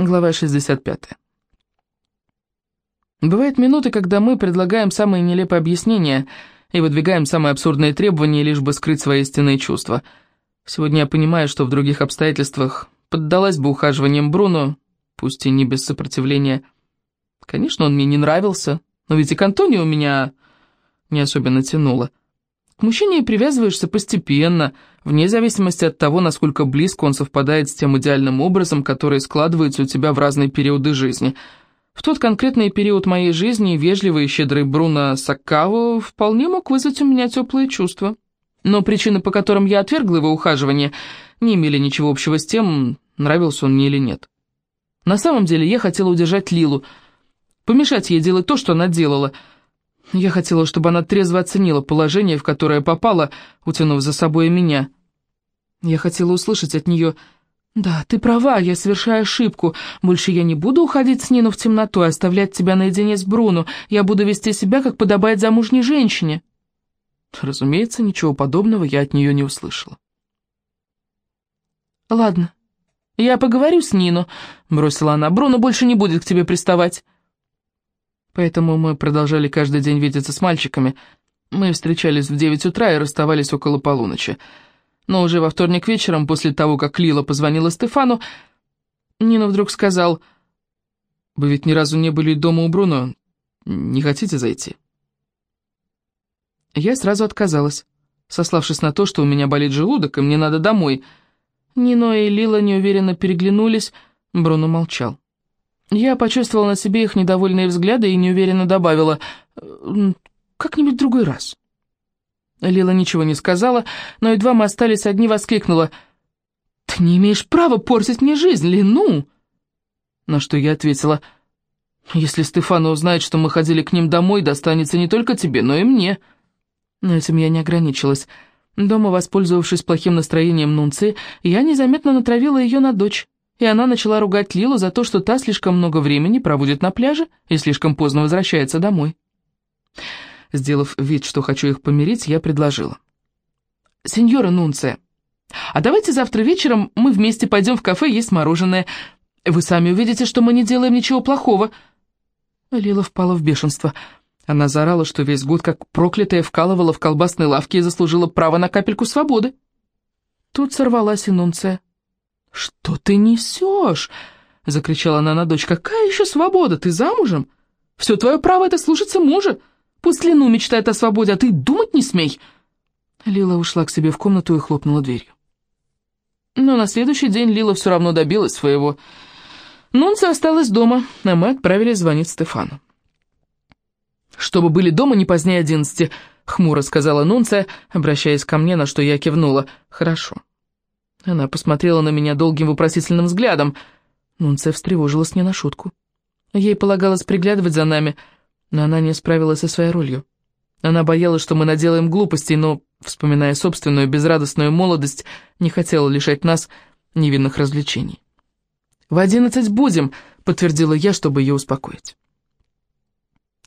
Глава 65. Бывают минуты, когда мы предлагаем самые нелепые объяснения и выдвигаем самые абсурдные требования, лишь бы скрыть свои истинные чувства. Сегодня я понимаю, что в других обстоятельствах поддалась бы ухаживанием Бруно, пусть и не без сопротивления. Конечно, он мне не нравился, но ведь и к Антонио меня не особенно тянуло. К мужчине привязываешься постепенно, вне зависимости от того, насколько близко он совпадает с тем идеальным образом, который складывается у тебя в разные периоды жизни. В тот конкретный период моей жизни вежливый и щедрый Бруно Саккаво вполне мог вызвать у меня теплые чувства. Но причины, по которым я отвергла его ухаживание, не имели ничего общего с тем, нравился он мне или нет. На самом деле я хотела удержать Лилу, помешать ей делать то, что она делала – я хотела, чтобы она трезво оценила положение, в которое попала, утянув за собой и меня. Я хотела услышать от нее «Да, ты права, я совершаю ошибку. Больше я не буду уходить с Нину в темноту и оставлять тебя наедине с Бруно. Я буду вести себя, как подобает замужней женщине». Разумеется, ничего подобного я от нее не услышала. «Ладно, я поговорю с Нину», — бросила она. «Бруно больше не будет к тебе приставать». Поэтому мы продолжали каждый день видеться с мальчиками. Мы встречались в девять утра и расставались около полуночи. Но уже во вторник вечером, после того, как Лила позвонила Стефану, Нина вдруг сказал, «Вы ведь ни разу не были дома у Бруно. Не хотите зайти?» Я сразу отказалась, сославшись на то, что у меня болит желудок, и мне надо домой. Нино и Лила неуверенно переглянулись, Бруно молчал. Я почувствовала на себе их недовольные взгляды и неуверенно добавила «как-нибудь другой раз». Лила ничего не сказала, но едва мы остались одни, воскликнула «Ты не имеешь права портить мне жизнь, Лину!» На что я ответила «Если Стефано узнает, что мы ходили к ним домой, достанется не только тебе, но и мне». Но этим я не ограничилась. Дома, воспользовавшись плохим настроением Нунцы, я незаметно натравила ее на дочь и она начала ругать Лилу за то, что та слишком много времени проводит на пляже и слишком поздно возвращается домой. Сделав вид, что хочу их помирить, я предложила. «Сеньора Нунция, а давайте завтра вечером мы вместе пойдем в кафе есть мороженое. Вы сами увидите, что мы не делаем ничего плохого». Лила впала в бешенство. Она заорала, что весь год как проклятая вкалывала в колбасной лавке и заслужила право на капельку свободы. Тут сорвалась и Нунция. «Что ты несешь?» — закричала она на дочь. «Какая еще свобода? Ты замужем? Все твое право — это слушаться мужа. Пусть Лину мечтает о свободе, а ты думать не смей!» Лила ушла к себе в комнату и хлопнула дверью. Но на следующий день Лила все равно добилась своего. Нунца осталась дома, а мы отправились звонить Стефану. «Чтобы были дома не позднее одиннадцати», — хмуро сказала Нунция, обращаясь ко мне, на что я кивнула. «Хорошо». Она посмотрела на меня долгим вопросительным взглядом. Нунция встревожилась не на шутку. Ей полагалось приглядывать за нами, но она не справилась со своей ролью. Она боялась, что мы наделаем глупостей, но, вспоминая собственную безрадостную молодость, не хотела лишать нас невинных развлечений. «В одиннадцать будем», — подтвердила я, чтобы ее успокоить.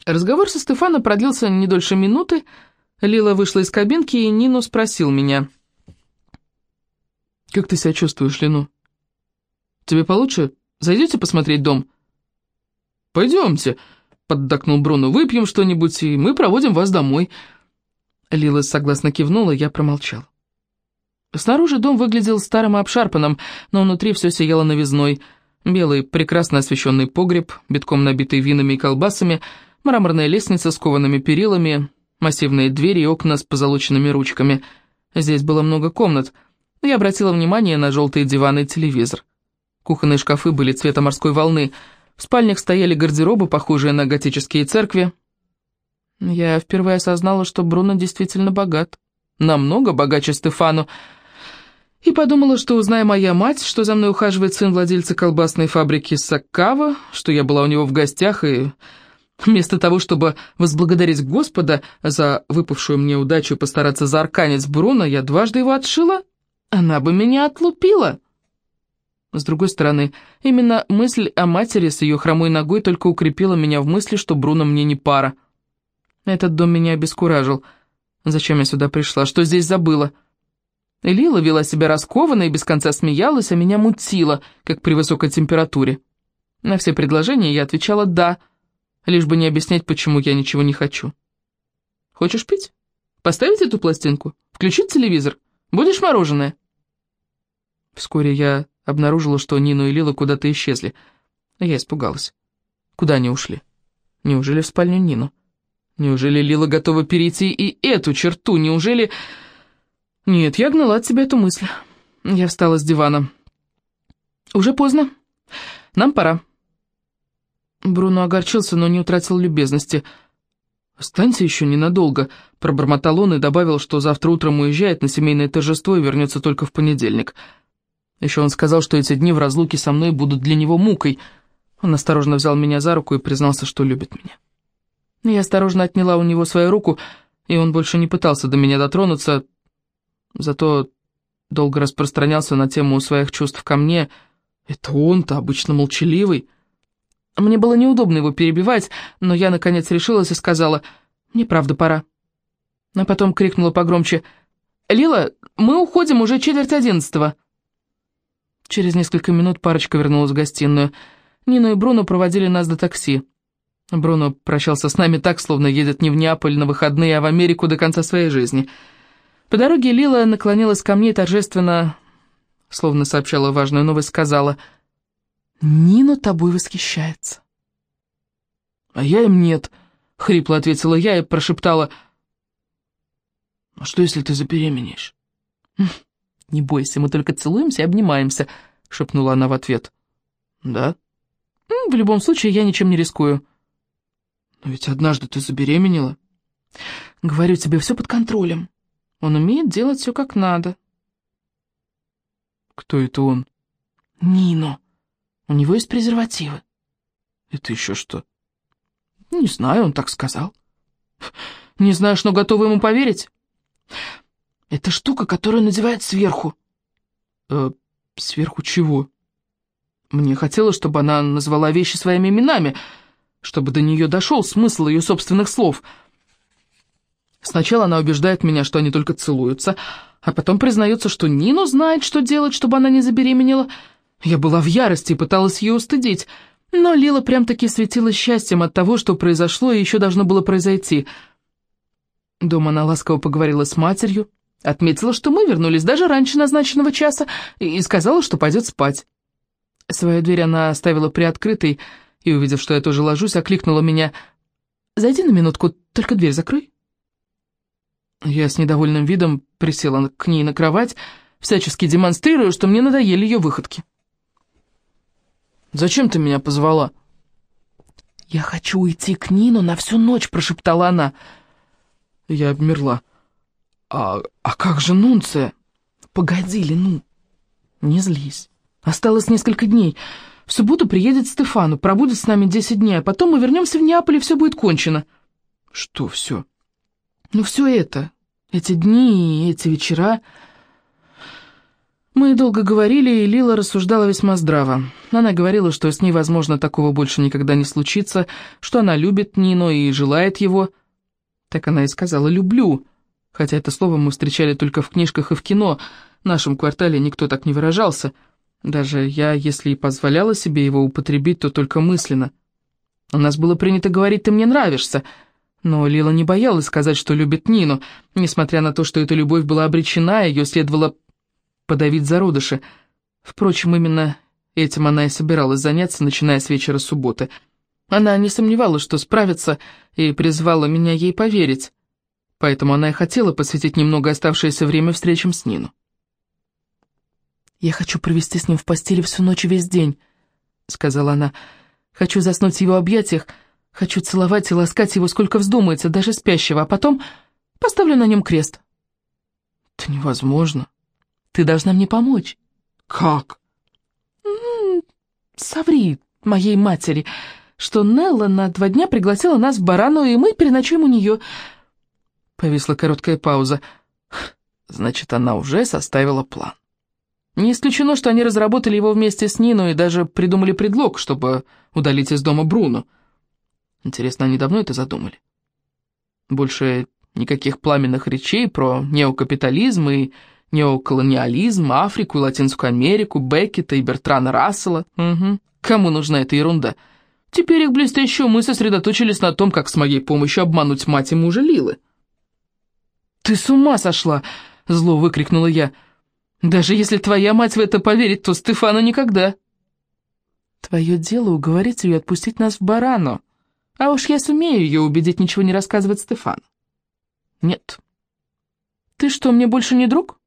Разговор со Стефаном продлился не дольше минуты. Лила вышла из кабинки, и Нину спросил меня — «Как ты себя чувствуешь, Лену? Тебе получше? Зайдете посмотреть дом?» «Пойдемте», — поддакнул Бруно, — «выпьем что-нибудь, и мы проводим вас домой». Лила согласно кивнула, я промолчал. Снаружи дом выглядел старым и обшарпанным, но внутри все сияло новизной. Белый, прекрасно освещенный погреб, битком набитый винами и колбасами, мраморная лестница с коваными перилами, массивные двери и окна с позолоченными ручками. Здесь было много комнат — я обратила внимание на желтые диваны и телевизор. Кухонные шкафы были цвета морской волны. В спальнях стояли гардеробы, похожие на готические церкви. Я впервые осознала, что Бруно действительно богат. Намного богаче Стефану. И подумала, что, узная моя мать, что за мной ухаживает сын владельца колбасной фабрики Саккава, что я была у него в гостях, и вместо того, чтобы возблагодарить Господа за выпавшую мне удачу постараться заарканить Бруно, я дважды его отшила она бы меня отлупила. С другой стороны, именно мысль о матери с ее хромой ногой только укрепила меня в мысли, что Бруно мне не пара. Этот дом меня обескуражил. Зачем я сюда пришла? Что здесь забыла? Лила вела себя раскованно и без конца смеялась, а меня мутила, как при высокой температуре. На все предложения я отвечала «да», лишь бы не объяснять, почему я ничего не хочу. «Хочешь пить? Поставить эту пластинку? Включить телевизор? Будешь мороженое?» Вскоре я обнаружила, что Нину и Лила куда-то исчезли. Я испугалась. Куда они ушли? Неужели в спальню Нину? Неужели Лила готова перейти и эту черту? Неужели... Нет, я гнала от себя эту мысль. Я встала с дивана. «Уже поздно. Нам пора». Бруно огорчился, но не утратил любезности. «Останься еще ненадолго», — пробормотал он и добавил, что завтра утром уезжает на семейное торжество и вернется только в понедельник. Еще он сказал, что эти дни в разлуке со мной будут для него мукой. Он осторожно взял меня за руку и признался, что любит меня. Я осторожно отняла у него свою руку, и он больше не пытался до меня дотронуться, зато долго распространялся на тему своих чувств ко мне. Это он-то, обычно молчаливый. Мне было неудобно его перебивать, но я, наконец, решилась и сказала, «Мне правда пора». А потом крикнула погромче, «Лила, мы уходим уже четверть одиннадцатого». Через несколько минут парочка вернулась в гостиную. Нина и Бруно проводили нас до такси. Бруно прощался с нами так, словно едет не в Неаполь на выходные, а в Америку до конца своей жизни. По дороге Лила наклонилась ко мне и торжественно, словно сообщала важную новость, сказала, «Нина тобой восхищается». «А я им нет», — хрипло ответила я и прошептала, «А что, если ты забеременеешь?» «Не бойся, мы только целуемся и обнимаемся», — шепнула она в ответ. «Да?» «В любом случае, я ничем не рискую». «Но ведь однажды ты забеременела». «Говорю тебе, все под контролем. Он умеет делать все как надо». «Кто это он?» «Нино. У него есть презервативы». «Это еще что?» «Не знаю, он так сказал». «Не знаешь, но готова ему поверить?» Это штука, которую надевают сверху. Э, сверху чего? Мне хотелось, чтобы она назвала вещи своими именами, чтобы до нее дошел смысл ее собственных слов. Сначала она убеждает меня, что они только целуются, а потом признается, что Нину знает, что делать, чтобы она не забеременела. Я была в ярости и пыталась ее устыдить, но Лила прям-таки светила счастьем от того, что произошло и еще должно было произойти. Дома она ласково поговорила с матерью, Отметила, что мы вернулись даже раньше назначенного часа и сказала, что пойдет спать. Свою дверь она оставила приоткрытой и, увидев, что я тоже ложусь, окликнула меня. «Зайди на минутку, только дверь закрой». Я с недовольным видом присела к ней на кровать, всячески демонстрируя, что мне надоели ее выходки. «Зачем ты меня позвала?» «Я хочу уйти к Нину на всю ночь», — прошептала она. Я обмерла. «А, а как же Нунция?» «Погоди, Лену, не злись. Осталось несколько дней. В субботу приедет Стефану, пробудет с нами десять дней, а потом мы вернемся в Неаполь, и все будет кончено». «Что все?» «Ну все это, эти дни и эти вечера...» Мы долго говорили, и Лила рассуждала весьма здраво. Она говорила, что с ней, возможно, такого больше никогда не случится, что она любит Нино и желает его. Так она и сказала «люблю», хотя это слово мы встречали только в книжках и в кино, в нашем квартале никто так не выражался. Даже я, если и позволяла себе его употребить, то только мысленно. У нас было принято говорить «ты мне нравишься», но Лила не боялась сказать, что любит Нину, несмотря на то, что эта любовь была обречена, ее следовало подавить зародыши. Впрочем, именно этим она и собиралась заняться, начиная с вечера субботы. Она не сомневалась, что справится, и призвала меня ей поверить поэтому она и хотела посвятить немного оставшееся время встречам с Нину. «Я хочу провести с ним в постели всю ночь и весь день», — сказала она. «Хочу заснуть в его объятиях, хочу целовать и ласкать его, сколько вздумается, даже спящего, а потом поставлю на нем крест». «Это невозможно. Ты должна мне помочь». «Как?» М -м, «Соври моей матери, что Нелла на два дня пригласила нас в Барану, и мы переночуем у нее». Повисла короткая пауза. Значит, она уже составила план. Не исключено, что они разработали его вместе с Нино и даже придумали предлог, чтобы удалить из дома Бруно. Интересно, они давно это задумали? Больше никаких пламенных речей про неокапитализм и неоколониализм, Африку Латинскую Америку, Беккета и Бертрана Рассела. Угу. Кому нужна эта ерунда? Теперь их блестящие умы сосредоточились на том, как с моей помощью обмануть мать и мужа Лилы. «Ты с ума сошла!» — зло выкрикнула я. «Даже если твоя мать в это поверит, то Стефана никогда». «Твое дело уговорить ее отпустить нас в Барану, а уж я сумею ее убедить ничего не рассказывать Стефану». «Нет». «Ты что, мне больше не друг?»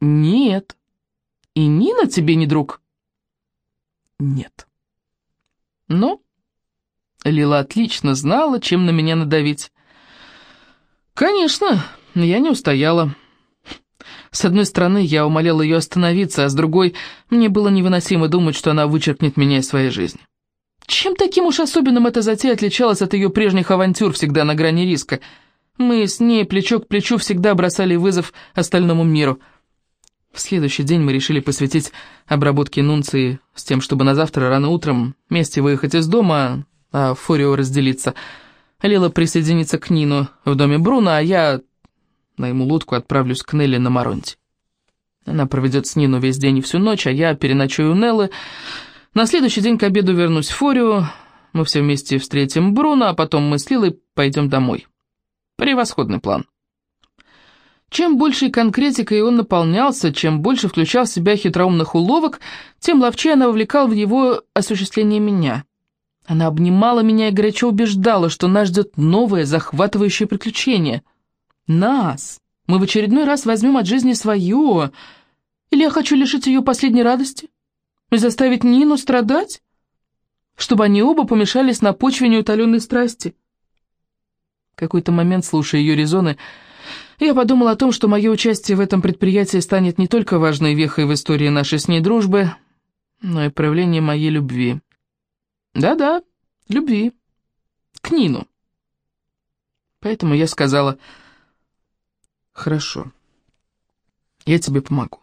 «Нет». «И Нина тебе не друг?» «Нет». Но Лила отлично знала, чем на меня надавить. Конечно, я не устояла. С одной стороны, я умоляла ее остановиться, а с другой, мне было невыносимо думать, что она вычеркнет меня из своей жизни. Чем таким уж особенным эта затея отличалась от ее прежних авантюр всегда на грани риска? Мы с ней плечо к плечу всегда бросали вызов остальному миру. В следующий день мы решили посвятить обработке Нунции с тем, чтобы на завтра рано утром вместе выехать из дома, а Форио разделиться — Лила присоединится к Нину в доме Бруно, а я найму лодку отправлюсь к Нелли на Маронте. Она проведет с Нину весь день и всю ночь, а я переночую у Неллы. На следующий день к обеду вернусь в Форию, мы все вместе встретим Бруно, а потом мы с Лилой пойдем домой. Превосходный план. Чем больше конкретикой он наполнялся, чем больше включал в себя хитроумных уловок, тем ловчее она вовлекал в его осуществление меня. Она обнимала меня и горячо убеждала, что нас ждет новое захватывающее приключение. Нас! Мы в очередной раз возьмем от жизни свое. Или я хочу лишить ее последней радости? И заставить Нину страдать? Чтобы они оба помешались на почве неутоленной страсти. В какой-то момент, слушая ее резоны, я подумал о том, что мое участие в этом предприятии станет не только важной вехой в истории нашей с ней дружбы, но и проявлением моей любви. Да-да, любви. К Нину. Поэтому я сказала, хорошо, я тебе помогу.